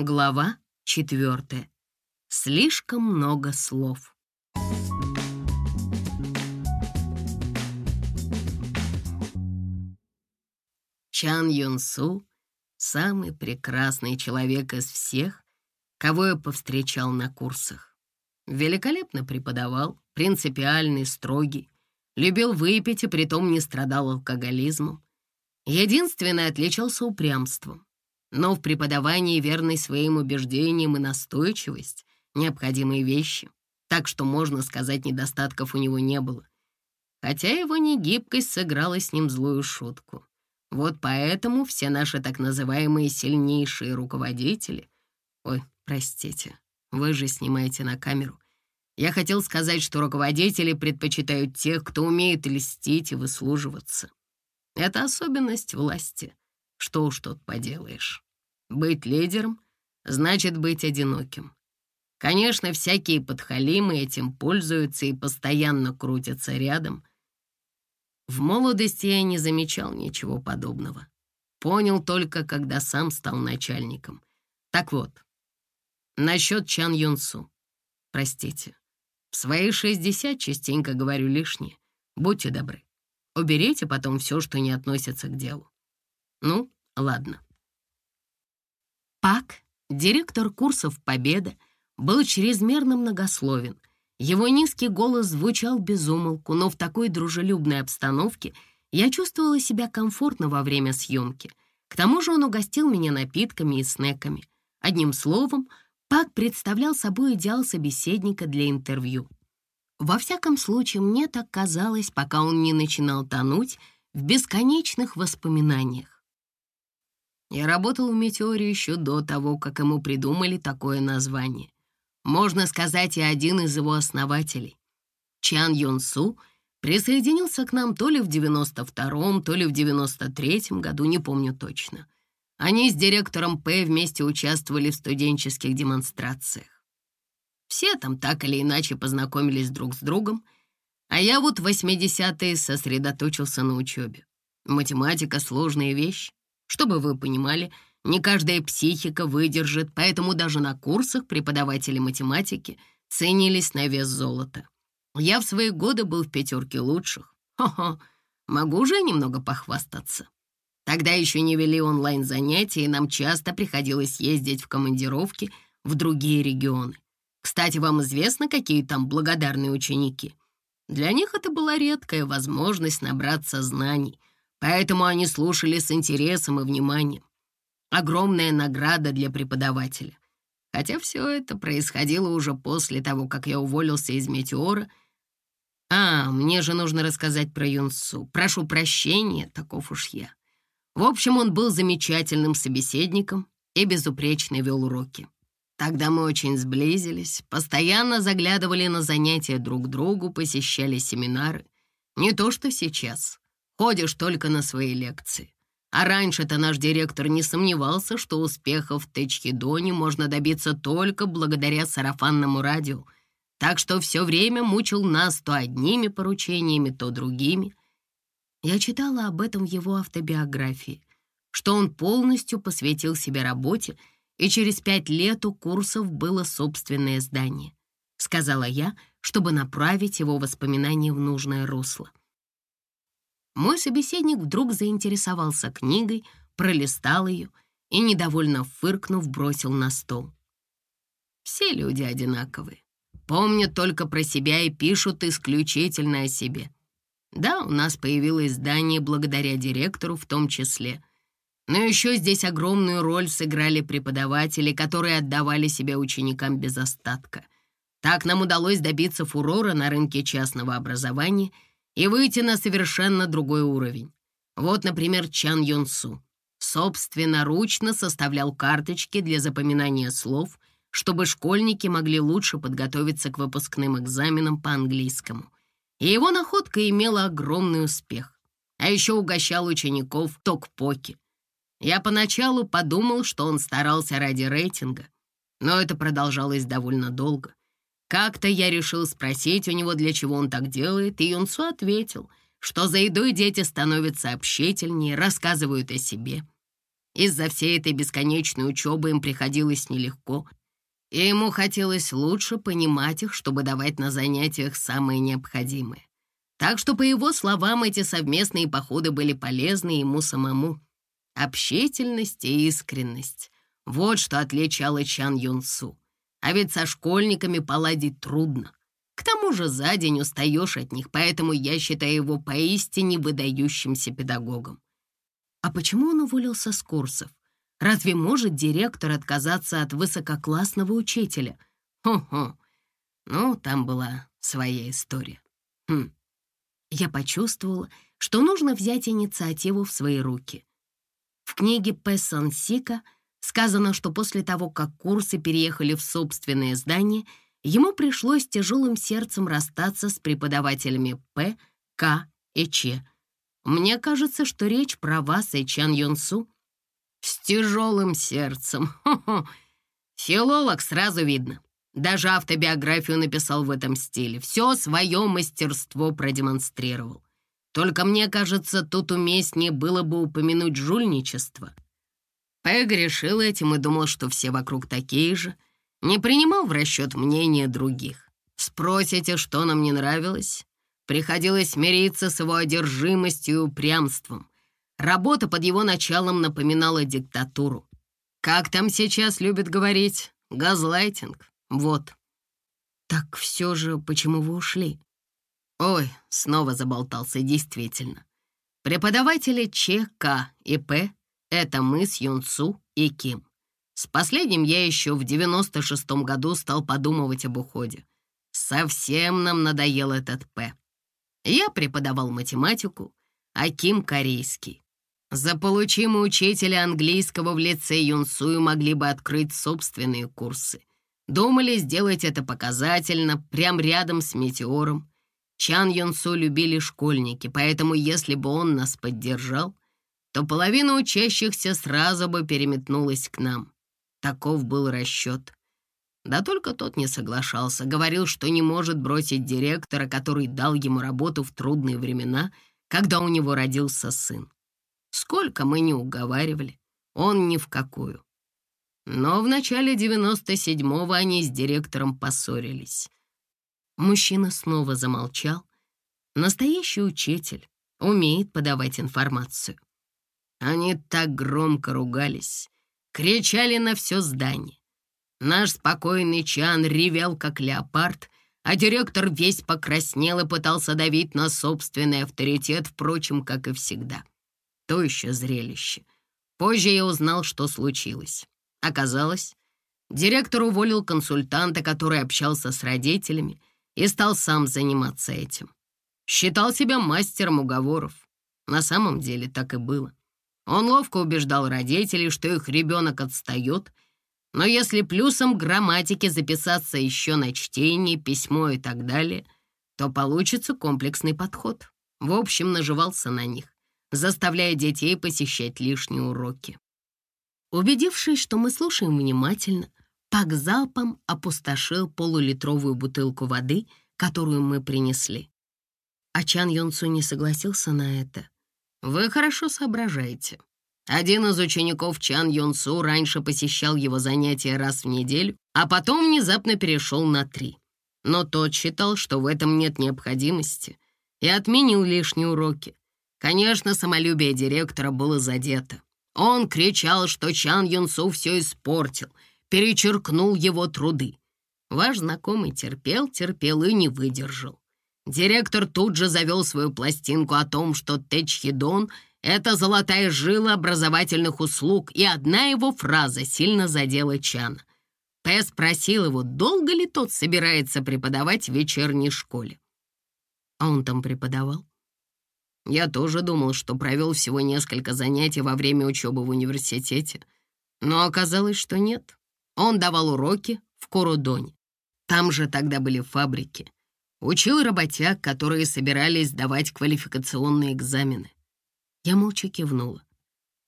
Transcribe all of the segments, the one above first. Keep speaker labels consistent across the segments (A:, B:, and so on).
A: Глава четвертая. Слишком много слов. Чан Юн Су — самый прекрасный человек из всех, кого я повстречал на курсах. Великолепно преподавал, принципиальный, строгий, любил выпить и притом не страдал алкоголизмом. Единственное, отличался упрямством но в преподавании верность своим убеждениям и настойчивость — необходимые вещи, так что, можно сказать, недостатков у него не было. Хотя его негибкость сыграла с ним злую шутку. Вот поэтому все наши так называемые сильнейшие руководители... Ой, простите, вы же снимаете на камеру. Я хотел сказать, что руководители предпочитают тех, кто умеет льстить и выслуживаться. Это особенность власти. Что уж тут поделаешь. Быть лидером значит быть одиноким. Конечно, всякие подхалимы этим пользуются и постоянно крутятся рядом. В молодости я не замечал ничего подобного. Понял только, когда сам стал начальником. Так вот, насчет Чан Юнсу. Простите, в свои 60 частенько говорю лишнее. Будьте добры. Уберите потом все, что не относится к делу. Ну, ладно. Пак, директор курсов «Победа», был чрезмерно многословен. Его низкий голос звучал без умолку, но в такой дружелюбной обстановке я чувствовала себя комфортно во время съемки. К тому же он угостил меня напитками и снеками. Одним словом, Пак представлял собой идеал собеседника для интервью. Во всяком случае, мне так казалось, пока он не начинал тонуть в бесконечных воспоминаниях. Я работал в «Метеоре» еще до того, как ему придумали такое название. Можно сказать, и один из его основателей. Чан Юн Су присоединился к нам то ли в 92-м, то ли в 93-м году, не помню точно. Они с директором П вместе участвовали в студенческих демонстрациях. Все там так или иначе познакомились друг с другом, а я вот в 80-е сосредоточился на учебе. Математика — сложная вещь. Чтобы вы понимали, не каждая психика выдержит, поэтому даже на курсах преподаватели математики ценились на вес золота. Я в свои годы был в пятерке лучших. Хо-хо, могу же немного похвастаться. Тогда еще не вели онлайн-занятия, и нам часто приходилось ездить в командировки в другие регионы. Кстати, вам известно, какие там благодарные ученики? Для них это была редкая возможность набраться знаний — Поэтому они слушали с интересом и вниманием. Огромная награда для преподавателя. Хотя все это происходило уже после того, как я уволился из «Метеора». А, мне же нужно рассказать про Юнсу. Прошу прощения, таков уж я. В общем, он был замечательным собеседником и безупречно вел уроки. Тогда мы очень сблизились, постоянно заглядывали на занятия друг другу, посещали семинары. Не то что сейчас. Ходишь только на свои лекции. А раньше-то наш директор не сомневался, что успехов в Течхидоне можно добиться только благодаря сарафанному радио, так что все время мучил нас то одними поручениями, то другими. Я читала об этом в его автобиографии, что он полностью посвятил себе работе, и через пять лет у курсов было собственное здание, сказала я, чтобы направить его воспоминания в нужное русло. Мой собеседник вдруг заинтересовался книгой, пролистал ее и, недовольно фыркнув, бросил на стол. Все люди одинаковые. Помнят только про себя и пишут исключительно о себе. Да, у нас появилось здание благодаря директору в том числе. Но еще здесь огромную роль сыграли преподаватели, которые отдавали себя ученикам без остатка. Так нам удалось добиться фурора на рынке частного образования — и выйти на совершенно другой уровень. Вот, например, Чан Юн Су. Собственноручно составлял карточки для запоминания слов, чтобы школьники могли лучше подготовиться к выпускным экзаменам по английскому. И его находка имела огромный успех. А еще угощал учеников ток-поки. Я поначалу подумал, что он старался ради рейтинга, но это продолжалось довольно долго. Как-то я решил спросить у него, для чего он так делает, и Юнсу ответил, что за едой дети становятся общительнее, рассказывают о себе. Из-за всей этой бесконечной учебы им приходилось нелегко, и ему хотелось лучше понимать их, чтобы давать на занятиях самое необходимое. Так что, по его словам, эти совместные походы были полезны ему самому. Общительность и искренность — вот что отличало Чан Юнсу. А ведь со школьниками поладить трудно. К тому же за день устаешь от них, поэтому я считаю его поистине выдающимся педагогом. А почему он уволился с курсов? Разве может директор отказаться от высококлассного учителя? Хо-хо. Ну, там была своя история. Хм. Я почувствовала, что нужно взять инициативу в свои руки. В книге П. Сансика сказано, что после того, как курсы переехали в собственное здание, ему пришлось тяжелым сердцем расстаться с преподавателями П, К и Ч. Мне кажется, что речь про вас и Чан Юнсу с тяжелым сердцем. Хо-хо. Филолог сразу видно. Даже автобиографию написал в этом стиле. Все свое мастерство продемонстрировал. Только мне кажется, тут уместнее было бы упомянуть жульничество. Пэг решил этим и думал, что все вокруг такие же. Не принимал в расчет мнения других. Спросите, что нам не нравилось? Приходилось мириться с его одержимостью и упрямством. Работа под его началом напоминала диктатуру. Как там сейчас любят говорить? Газлайтинг. Вот. Так все же, почему вы ушли? Ой, снова заболтался, действительно. Преподаватели Ч, К и П — это мы с Юнцу и Ким. С последним я еще в 96-м году стал подумывать об уходе. Совсем нам надоел этот П. Я преподавал математику, а Ким — корейский. Заполучим учителя английского в лице Юнсую могли бы открыть собственные курсы. Думали сделать это показательно, прямо рядом с метеором. Чан Юнсу любили школьники, поэтому если бы он нас поддержал, то половина учащихся сразу бы переметнулась к нам. Таков был расчет. Да только тот не соглашался, говорил, что не может бросить директора, который дал ему работу в трудные времена, когда у него родился сын. Сколько мы не уговаривали, он ни в какую. Но в начале 97-го они с директором поссорились. Мужчина снова замолчал. Настоящий учитель умеет подавать информацию. Они так громко ругались, кричали на все здание. Наш спокойный Чан ревел, как леопард, а директор весь покраснел и пытался давить на собственный авторитет, впрочем, как и всегда. То еще зрелище. Позже я узнал, что случилось. Оказалось, директор уволил консультанта, который общался с родителями, и стал сам заниматься этим. Считал себя мастером уговоров. На самом деле так и было. Он ловко убеждал родителей, что их ребенок отстает, но если плюсом грамматики записаться еще на чтение, письмо и так далее, то получится комплексный подход. В общем, наживался на них заставляя детей посещать лишние уроки. Убедившись, что мы слушаем внимательно, Пак залпом опустошил полулитровую бутылку воды, которую мы принесли. А Чан Юнцу не согласился на это. «Вы хорошо соображаете. Один из учеников Чан Юнцу раньше посещал его занятия раз в неделю, а потом внезапно перешел на три. Но тот считал, что в этом нет необходимости, и отменил лишние уроки. Конечно, самолюбие директора было задето. Он кричал, что Чан Юнсу все испортил, перечеркнул его труды. Ваш знакомый терпел, терпел и не выдержал. Директор тут же завел свою пластинку о том, что Тэчхидон — это золотая жила образовательных услуг, и одна его фраза сильно задела Чана. П спросил его, долго ли тот собирается преподавать в вечерней школе. А он там преподавал? Я тоже думал, что провел всего несколько занятий во время учебы в университете, но оказалось, что нет. Он давал уроки в Корудоне. Там же тогда были фабрики. Учил работяг, которые собирались сдавать квалификационные экзамены. Я молча кивнула.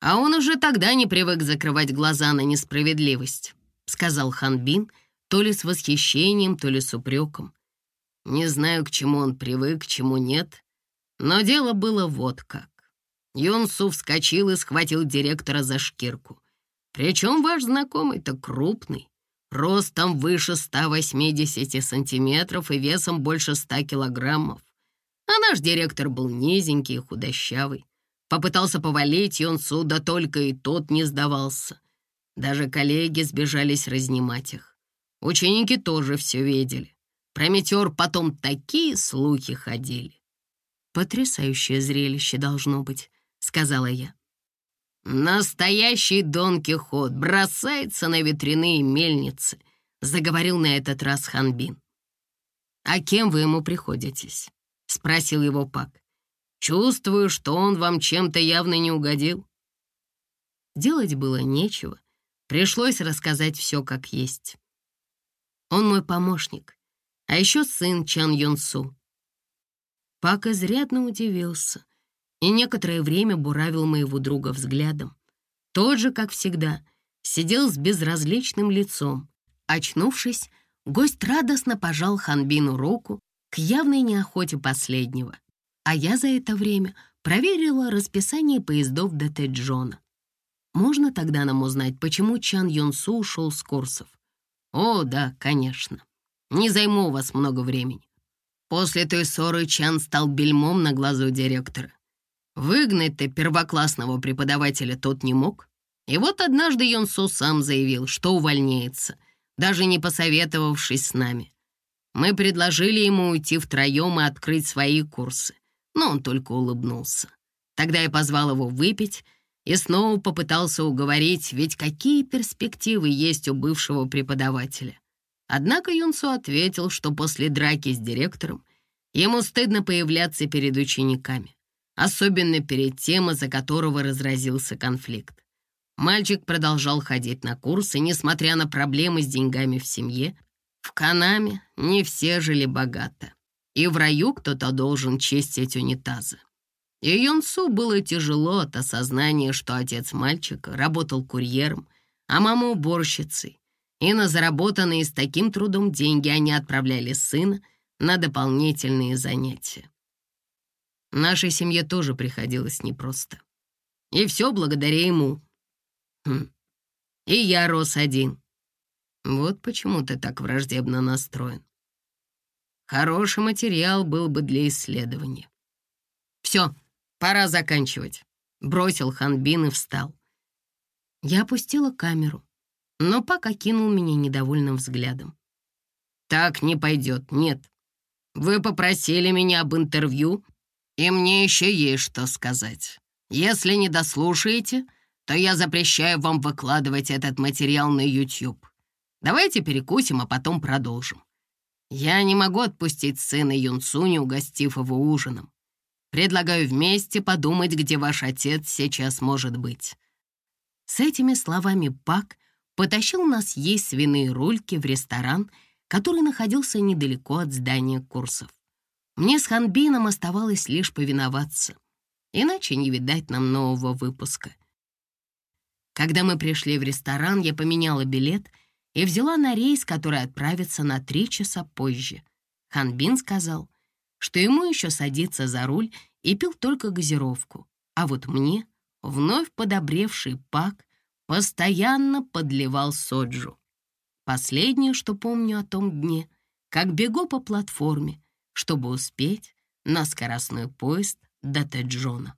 A: «А он уже тогда не привык закрывать глаза на несправедливость», сказал Ханбин, то ли с восхищением, то ли с упреком. Не знаю, к чему он привык, к чему нет, но дело было вот как. Юнсу вскочил и схватил директора за шкирку. Причем ваш знакомый-то крупный, ростом выше 180 сантиметров и весом больше 100 килограммов. А наш директор был низенький и худощавый. Попытался повалить Юнсу, да только и тот не сдавался. Даже коллеги сбежались разнимать их. Ученики тоже все видели. Про метеор потом такие слухи ходили. «Потрясающее зрелище должно быть», — сказала я. «Настоящий Дон Кихот бросается на ветряные мельницы», — заговорил на этот раз Ханбин. «А кем вы ему приходитесь?» — спросил его Пак. «Чувствую, что он вам чем-то явно не угодил». Делать было нечего. Пришлось рассказать все как есть. Он мой помощник, а еще сын Чан Юнсу. Пак изрядно удивился и некоторое время буравил моего друга взглядом. Тот же, как всегда, сидел с безразличным лицом. Очнувшись, гость радостно пожал Ханбину руку к явной неохоте последнего, а я за это время проверила расписание поездов до Тэджона. Можно тогда нам узнать, почему Чан Юнсу ушел с курсов? О, да, конечно. Не займу у вас много времени. После той ссоры Чан стал бельмом на глазу директора. Выгнать-то первоклассного преподавателя тот не мог. И вот однажды Йонсу сам заявил, что увольняется, даже не посоветовавшись с нами. Мы предложили ему уйти втроем и открыть свои курсы, но он только улыбнулся. Тогда я позвал его выпить и снова попытался уговорить, ведь какие перспективы есть у бывшего преподавателя. Однако Юнсу ответил, что после драки с директором ему стыдно появляться перед учениками особенно перед тем, из-за которого разразился конфликт. Мальчик продолжал ходить на курсы, несмотря на проблемы с деньгами в семье. В Канаме не все жили богато, и в раю кто-то должен чистить унитазы. И Юнсу было тяжело от осознания, что отец мальчика работал курьером, а мама уборщицей, и на заработанные с таким трудом деньги они отправляли сына на дополнительные занятия. Нашей семье тоже приходилось непросто. И все благодаря ему. Хм. И я рос один. Вот почему ты так враждебно настроен. Хороший материал был бы для исследования. Все, пора заканчивать. Бросил Ханбин и встал. Я опустила камеру, но пока кинул меня недовольным взглядом. «Так не пойдет, нет. Вы попросили меня об интервью, и мне еще есть что сказать. Если не дослушаете, то я запрещаю вам выкладывать этот материал на YouTube. Давайте перекусим, а потом продолжим. Я не могу отпустить сына Юнцу, не угостив его ужином. Предлагаю вместе подумать, где ваш отец сейчас может быть». С этими словами Пак потащил нас есть свиные рульки в ресторан, который находился недалеко от здания курсов. Мне с Ханбином оставалось лишь повиноваться, иначе не видать нам нового выпуска. Когда мы пришли в ресторан, я поменяла билет и взяла на рейс, который отправится на три часа позже. Ханбин сказал, что ему еще садиться за руль и пил только газировку, а вот мне, вновь подобревший пак, постоянно подливал соджу. Последнее, что помню о том дне, как бегу по платформе, чтобы успеть на скоростной поезд до Теджона.